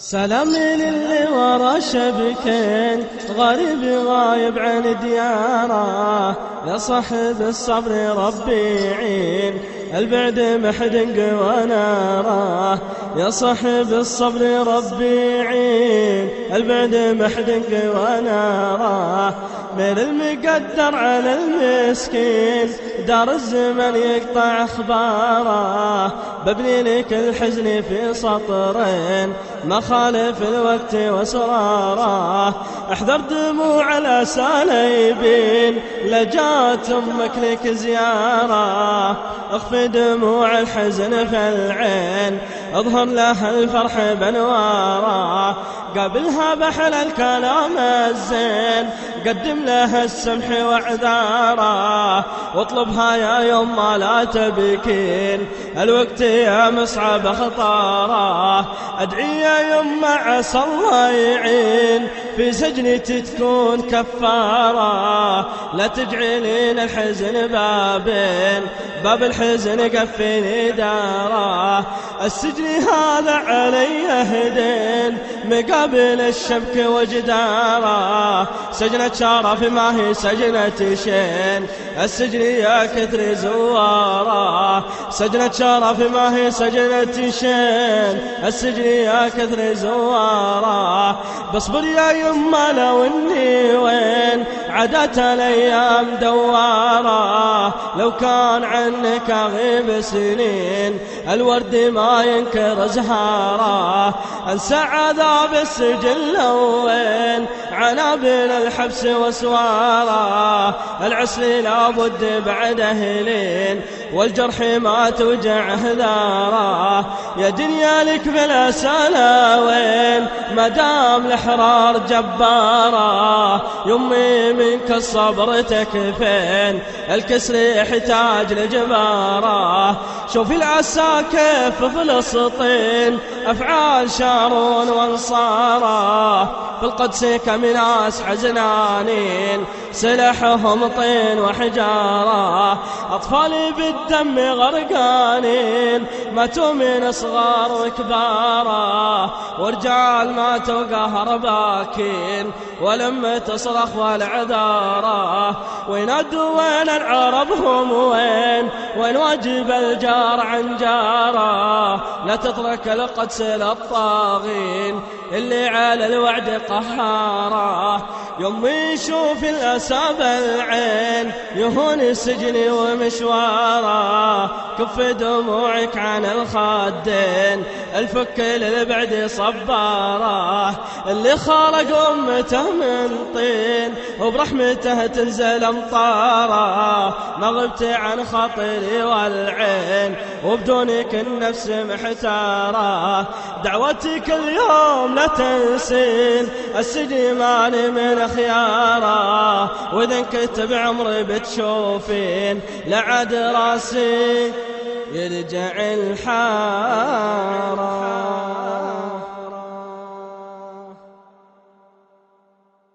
سلامي للي ورا شبكين غريب غايب عن دياره. يا صاحب الصبر ربي يعين البعد محدنق وناره يا صاحب الصبر ربي يعين البعد محدنق وناره من المقدر على المسكين دار الزمن يقطع أخباره. ببني لك الحزن في سطرين ما خالف الوقت وسراره. أحذر دموع الاساليبين لجات أمك لك زيارة. أخفي دموع الحزن في العين أظهر لها الفرح بأنواره. قابلها بحل الكلام الزين. قدم لها السمح واعذاره واطلبها يا يما لا تبكين. الوقت يا مصعب خطاره. أدعي يا يما عسى الله يعين. في سجنتي تكون كفارة. لا تجعلين الحزن بابين. باب الحزن قفلي دارة. السجن هذا علي هدين. مقابل الشبك وجداره سجنة شرف ما هي سجنة شين. السجن يا كثر زواره سجنة شرف ما هي سجنة شين. السجن يا كثر زواره بصبر يا يما لو اني وين. عدت الأيام دوارة. لو كان عنك اغيب سنين الورد ما ينكر زهاره أنسى عذاب السجن لو وين عنابل الحبس وسوارة. العسل لابد بعد اهلين والجرح ما توجع هذاره يا دنيا لك بلا سلاوين ما دام الإحرار جبارة. يمي منك الصبر تكفين الكسر يحتاج لجبارة. شوف العسى كيف فلسطين أفعال شارون وانصارة. في القدس كم ناس حزنانين سلاحهم طين وحجارة. اطفالي بالدم غرقانين ماتوا من صغار وكبارة. ورجال ماتوا قهر باكين ولم تصرخ والعذارة. وينادوا وين العرب هم وين؟ وين واجب الجار عن جارة؟ لا تترك القدس للطاغين اللي على الوعد قهارة. يوم يشوف الأسى بالعين يهون السجن ومشوارة. كف دموعك عن الخدين الفك للبعد صبارة. اللي خلق أمته من طين وبرحمته تنزل أمطاره ما غبت عن خاطري والعين وبدونك النفس محتارة. دعوتك اليوم لا تنسين السجن ماني من خيارة. وإذا كنت بعمري بتشوفين لعد راسي يرجع الحارة.